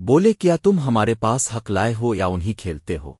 بولے کیا تم ہمارے پاس حق لائے ہو یا انہیں کھیلتے ہو؟